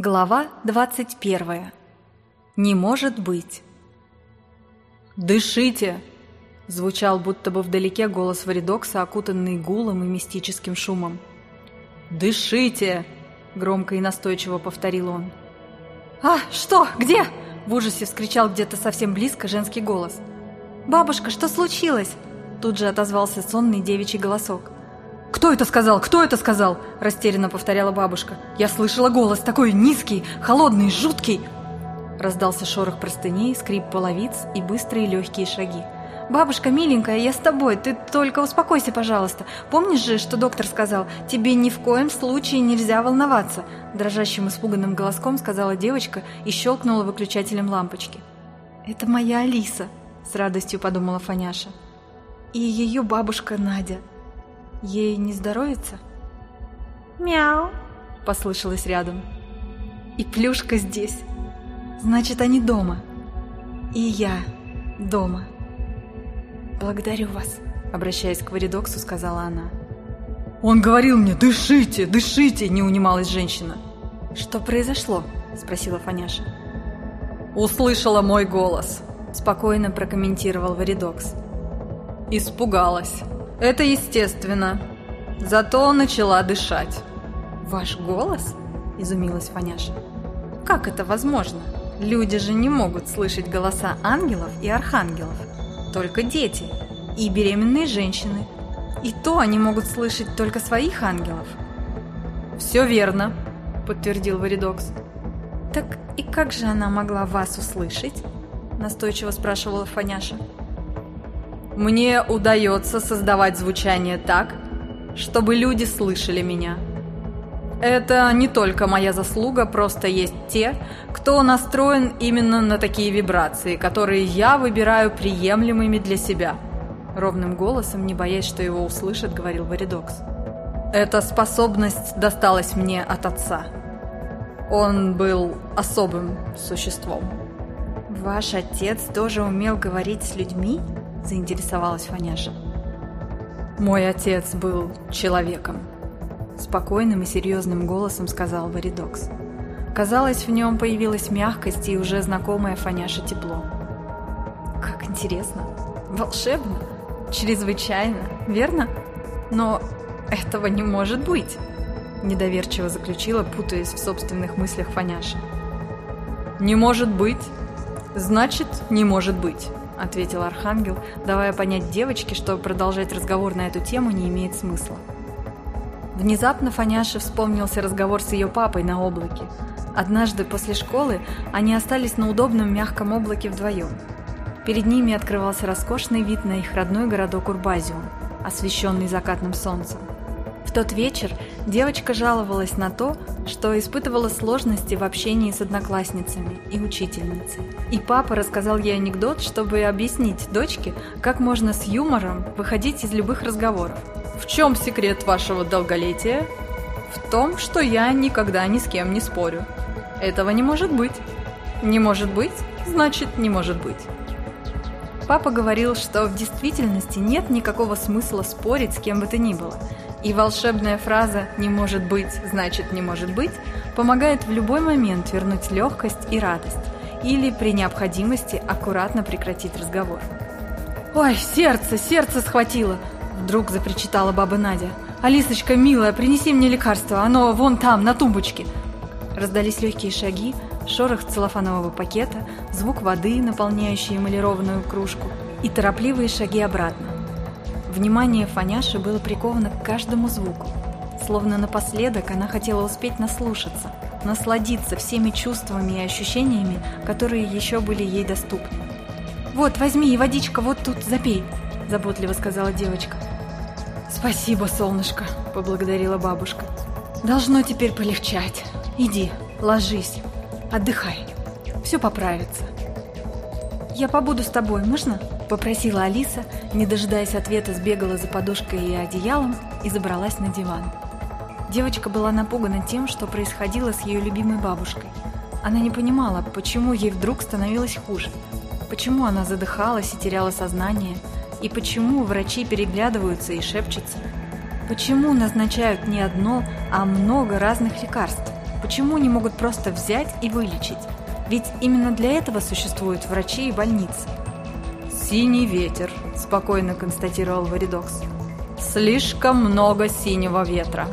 Глава 21. Не может быть. «Дышите!» – звучал будто бы вдалеке голос Варидокса, окутанный гулом и мистическим шумом. «Дышите!» – громко и настойчиво повторил он. «А, что? Где?» – в ужасе вскричал где-то совсем близко женский голос. «Бабушка, что случилось?» – тут же отозвался сонный девичий голосок. «Кто это сказал? Кто это сказал?» – растерянно повторяла бабушка. «Я слышала голос, такой низкий, холодный, жуткий!» Раздался шорох простыней, скрип половиц и быстрые легкие шаги. «Бабушка, миленькая, я с тобой, ты только успокойся, пожалуйста. Помнишь же, что доктор сказал, тебе ни в коем случае нельзя волноваться?» Дрожащим испуганным голоском сказала девочка и щелкнула выключателем лампочки. «Это моя Алиса», – с радостью подумала Фаняша. «И ее бабушка Надя». Ей не здоровится? «Мяу!» – послышалось рядом. «И Плюшка здесь. Значит, они дома. И я дома. Благодарю вас», – обращаясь к Варидоксу, сказала она. «Он говорил мне, дышите, дышите!» – не унималась женщина. «Что произошло?» – спросила Фаняша. «Услышала мой голос», – спокойно прокомментировал Варидокс. «Испугалась». Это естественно. Зато начала дышать. «Ваш голос?» – изумилась Фаняша. «Как это возможно? Люди же не могут слышать голоса ангелов и архангелов. Только дети и беременные женщины. И то они могут слышать только своих ангелов». «Все верно», – подтвердил Варидокс. «Так и как же она могла вас услышать?» – настойчиво спрашивала Фаняша. Мне удается создавать звучание так, чтобы люди слышали меня. Это не только моя заслуга, просто есть те, кто настроен именно на такие вибрации, которые я выбираю приемлемыми для себя. Ровным голосом, не боясь, что его услышат, говорил Варидокс. Эта способность досталась мне от отца. Он был особым существом. Ваш отец тоже умел говорить с людьми? – заинтересовалась Фаняша. «Мой отец был человеком», – спокойным и серьезным голосом сказал Варидокс. Казалось, в нем появилась мягкость и уже знакомое Фаняше тепло. «Как интересно! Волшебно! Чрезвычайно! Верно? Но этого не может быть!» Недоверчиво заключила, путаясь в собственных мыслях Фаняша. «Не может быть! Значит, не может быть!» — ответил Архангел, давая понять девочке, что продолжать разговор на эту тему не имеет смысла. Внезапно Фаняше вспомнился разговор с ее папой на облаке. Однажды после школы они остались на удобном мягком облаке вдвоем. Перед ними открывался роскошный вид на их родной городок Урбазиум, освещенный закатным солнцем. В тот вечер девочка жаловалась на то, что испытывала сложности в общении с одноклассницами и учительницей. И папа рассказал ей анекдот, чтобы объяснить дочке, как можно с юмором выходить из любых разговоров. «В чем секрет вашего долголетия?» «В том, что я никогда ни с кем не спорю. Этого не может быть. Не может быть, значит не может быть». Папа говорил, что в действительности нет никакого смысла спорить с кем бы то ни было – и волшебная фраза «не может быть, значит не может быть» помогает в любой момент вернуть легкость и радость или при необходимости аккуратно прекратить разговор. «Ой, сердце, сердце схватило!» Вдруг запричитала баба Надя. «Алисочка, милая, принеси мне лекарство, оно вон там, на тумбочке!» Раздались легкие шаги, шорох целлофанового пакета, звук воды, наполняющий эмалированную кружку, и торопливые шаги обратно. Внимание Фаняши было приковано к каждому звуку. Словно напоследок она хотела успеть наслушаться, насладиться всеми чувствами и ощущениями, которые еще были ей доступны. «Вот, возьми, и водичка вот тут запей», – заботливо сказала девочка. «Спасибо, солнышко», – поблагодарила бабушка. «Должно теперь полегчать. Иди, ложись, отдыхай. Все поправится». «Я побуду с тобой, можно?» – попросила Алиса, не дожидаясь ответа, сбегала за подушкой и одеялом и забралась на диван. Девочка была напугана тем, что происходило с ее любимой бабушкой. Она не понимала, почему ей вдруг становилось хуже, почему она задыхалась и теряла сознание, и почему врачи переглядываются и шепчутся, почему назначают не одно, а много разных лекарств, Почему не могут просто взять и вылечить? Ведь именно для этого существуют врачи и больницы. «Синий ветер», – спокойно констатировал Варидокс. «Слишком много синего ветра.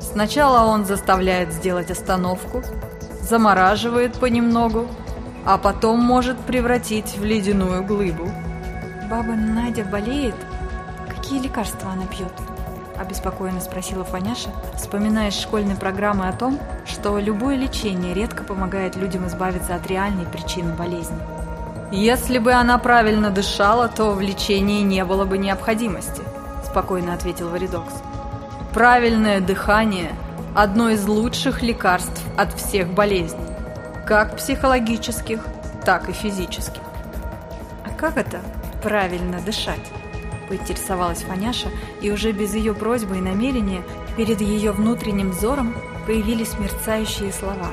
Сначала он заставляет сделать остановку, замораживает понемногу, а потом может превратить в ледяную глыбу». «Баба Надя болеет? Какие лекарства она пьет?» – обеспокоенно спросила Фаняша, вспоминая из школьной программы о том, что любое лечение редко помогает людям избавиться от реальной причины болезни. «Если бы она правильно дышала, то в лечении не было бы необходимости», – спокойно ответил Варидокс. «Правильное дыхание – одно из лучших лекарств от всех болезней, как психологических, так и физических». «А как это правильно дышать?» поинтересовалась Фаняша, и уже без ее просьбы и намерения перед ее внутренним взором появились мерцающие слова.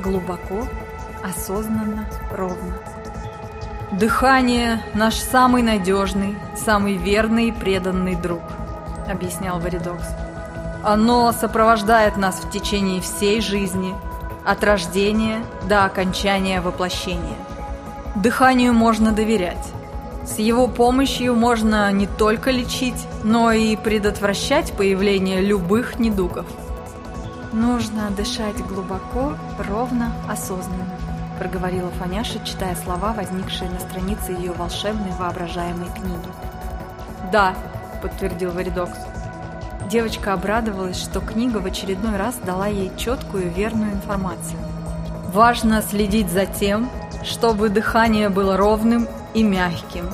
Глубоко, осознанно, ровно. «Дыхание – наш самый надежный, самый верный и преданный друг», – объяснял Варидокс. «Оно сопровождает нас в течение всей жизни, от рождения до окончания воплощения. Дыханию можно доверять. С его помощью можно не только лечить, но и предотвращать появление любых недугов. «Нужно дышать глубоко, ровно, осознанно», – проговорила Фаняша, читая слова, возникшие на странице ее волшебной воображаемой книги. «Да», – подтвердил Варидокс. Девочка обрадовалась, что книга в очередной раз дала ей четкую и верную информацию. «Важно следить за тем, чтобы дыхание было ровным и мягким,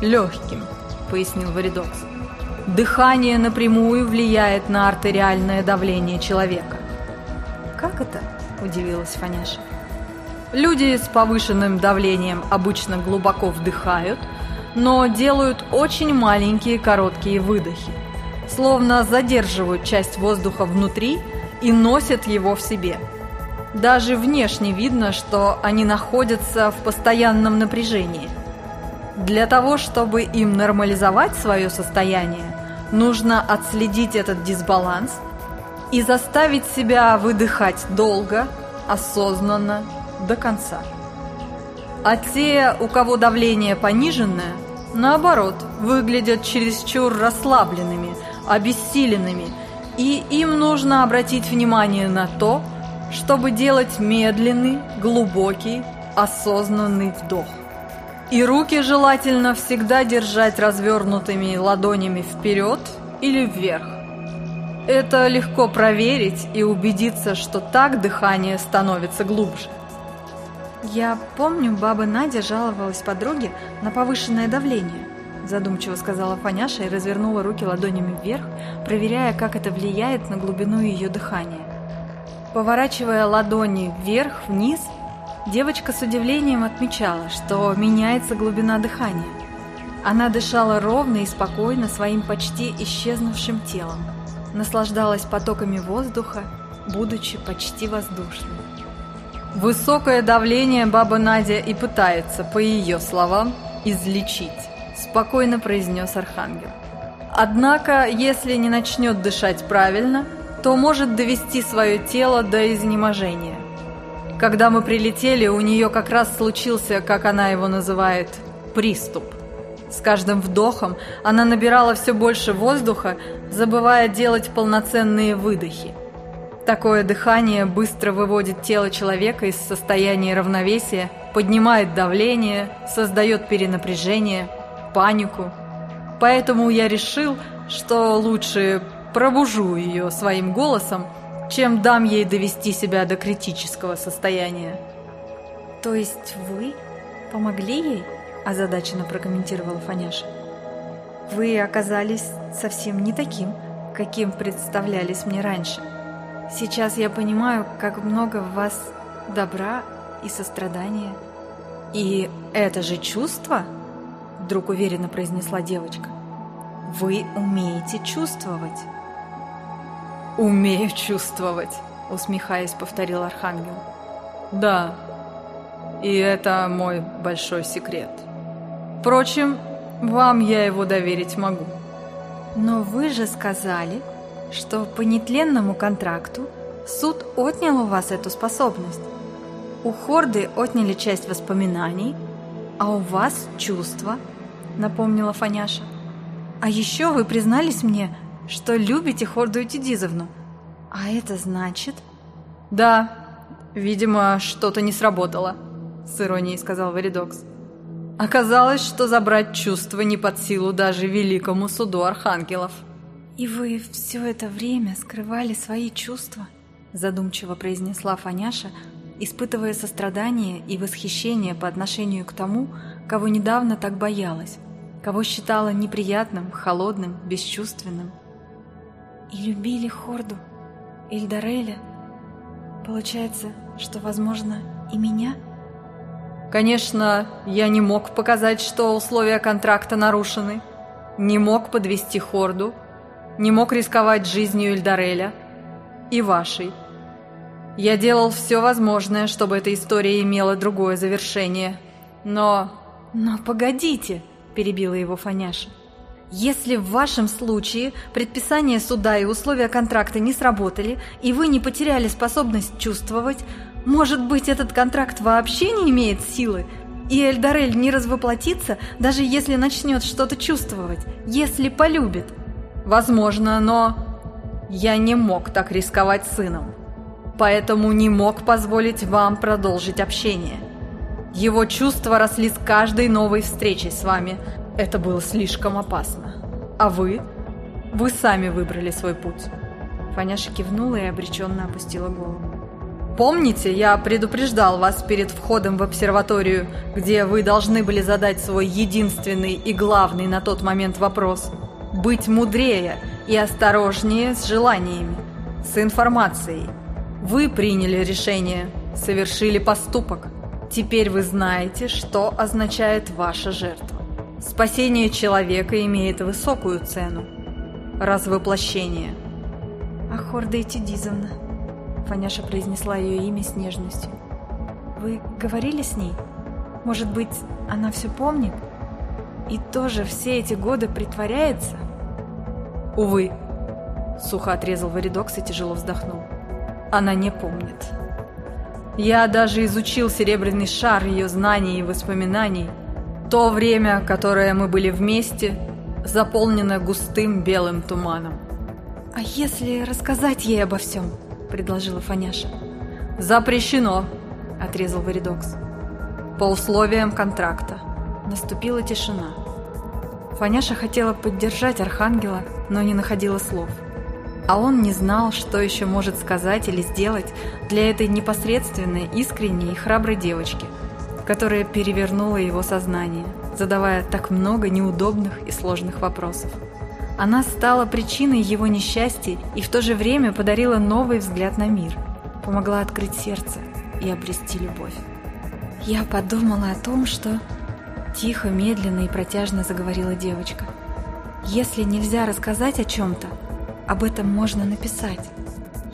легким, пояснил Варидокс. Дыхание напрямую влияет на артериальное давление человека. Как это? удивилась Фаняша. Люди с повышенным давлением обычно глубоко вдыхают, но делают очень маленькие короткие выдохи, словно задерживают часть воздуха внутри и носят его в себе. Даже внешне видно, что они находятся в постоянном напряжении – для того, чтобы им нормализовать свое состояние, нужно отследить этот дисбаланс и заставить себя выдыхать долго, осознанно, до конца. А те, у кого давление пониженное, наоборот, выглядят чересчур расслабленными, обессиленными, и им нужно обратить внимание на то, чтобы делать медленный, глубокий, осознанный вдох. И руки желательно всегда держать развернутыми ладонями вперед или вверх. Это легко проверить и убедиться, что так дыхание становится глубже. «Я помню, баба Надя жаловалась подруге на повышенное давление», задумчиво сказала Фаняша и развернула руки ладонями вверх, проверяя, как это влияет на глубину ее дыхания. Поворачивая ладони вверх-вниз – Девочка с удивлением отмечала, что меняется глубина дыхания. Она дышала ровно и спокойно своим почти исчезнувшим телом, наслаждалась потоками воздуха, будучи почти воздушной. Высокое давление баба Надя и пытается, по ее словам, излечить, спокойно произнес Архангел. Однако, если не начнет дышать правильно, то может довести свое тело до изнеможения – когда мы прилетели, у нее как раз случился, как она его называет, приступ. С каждым вдохом она набирала все больше воздуха, забывая делать полноценные выдохи. Такое дыхание быстро выводит тело человека из состояния равновесия, поднимает давление, создает перенапряжение, панику. Поэтому я решил, что лучше пробужу ее своим голосом, чем дам ей довести себя до критического состояния. То есть вы помогли ей? озадаченно прокомментировала Фаняша. Вы оказались совсем не таким, каким представлялись мне раньше. Сейчас я понимаю, как много в вас добра и сострадания. И это же чувство, вдруг уверенно произнесла девочка. Вы умеете чувствовать. «Умею чувствовать», — усмехаясь, повторил Архангел. «Да, и это мой большой секрет. Впрочем, вам я его доверить могу». «Но вы же сказали, что по нетленному контракту Суд отнял у вас эту способность. У Хорды отняли часть воспоминаний, а у вас чувства, напомнила Фаняша. А еще вы признались мне, что любите Хорду Тидизовну. А это значит... Да, видимо, что-то не сработало, с иронией сказал Варидокс. Оказалось, что забрать чувства не под силу даже великому суду архангелов. «И вы все это время скрывали свои чувства?» задумчиво произнесла Фаняша, испытывая сострадание и восхищение по отношению к тому, кого недавно так боялась, кого считала неприятным, холодным, бесчувственным. «И любили Хорду, Эльдареля? Получается, что, возможно, и меня?» Конечно, я не мог показать, что условия контракта нарушены, не мог подвести Хорду, не мог рисковать жизнью Эльдареля и вашей. Я делал все возможное, чтобы эта история имела другое завершение. Но... «Но погодите!» – перебила его Фаняша. «Если в вашем случае предписание суда и условия контракта не сработали, и вы не потеряли способность чувствовать, может быть, этот контракт вообще не имеет силы, и Эльдарель не развоплотится, даже если начнет что-то чувствовать, если полюбит?» «Возможно, но я не мог так рисковать сыном, поэтому не мог позволить вам продолжить общение. Его чувства росли с каждой новой встречей с вами. Это было слишком опасно. А вы? Вы сами выбрали свой путь». Фаняша кивнула и обреченно опустила голову. Помните, я предупреждал вас перед входом в обсерваторию, где вы должны были задать свой единственный и главный на тот момент вопрос? Быть мудрее и осторожнее с желаниями, с информацией. Вы приняли решение, совершили поступок. Теперь вы знаете, что означает ваша жертва. Спасение человека имеет высокую цену. Развоплощение. Ахорда Этидизовна, Фаняша произнесла ее имя с нежностью. Вы говорили с ней? Может быть, она все помнит? И тоже все эти годы притворяется? Увы, сухо отрезал Варидокс и тяжело вздохнул. Она не помнит. Я даже изучил серебряный шар ее знаний и воспоминаний. То время, которое мы были вместе, заполнено густым белым туманом. А если рассказать ей обо всем? предложила Фаняша. Запрещено, отрезал Варидокс. По условиям контракта. Наступила тишина. Фаняша хотела поддержать Архангела, но не находила слов. А он не знал, что еще может сказать или сделать для этой непосредственной, искренней и храброй девочки, которая перевернула его сознание, задавая так много неудобных и сложных вопросов. Она стала причиной его несчастья и в то же время подарила новый взгляд на мир, помогла открыть сердце и обрести любовь. Я подумала о том, что... Тихо, медленно и протяжно заговорила девочка. Если нельзя рассказать о чем-то, об этом можно написать.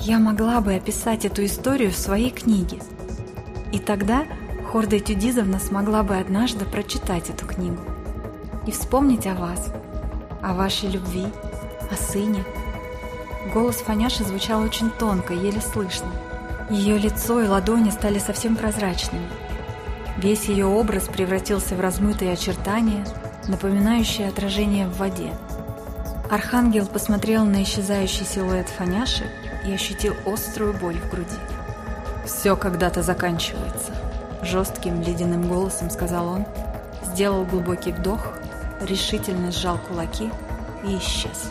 Я могла бы описать эту историю в своей книге. И тогда Хорда Тюдизовна смогла бы однажды прочитать эту книгу и вспомнить о вас, о вашей любви, о сыне. Голос Фаняши звучал очень тонко, еле слышно. Ее лицо и ладони стали совсем прозрачными. Весь ее образ превратился в размытые очертания, напоминающие отражение в воде. Архангел посмотрел на исчезающий силуэт Фаняши и ощутил острую боль в груди. «Все когда-то заканчивается», — жестким ледяным голосом сказал он, сделал глубокий вдох решительно сжал кулаки и исчез.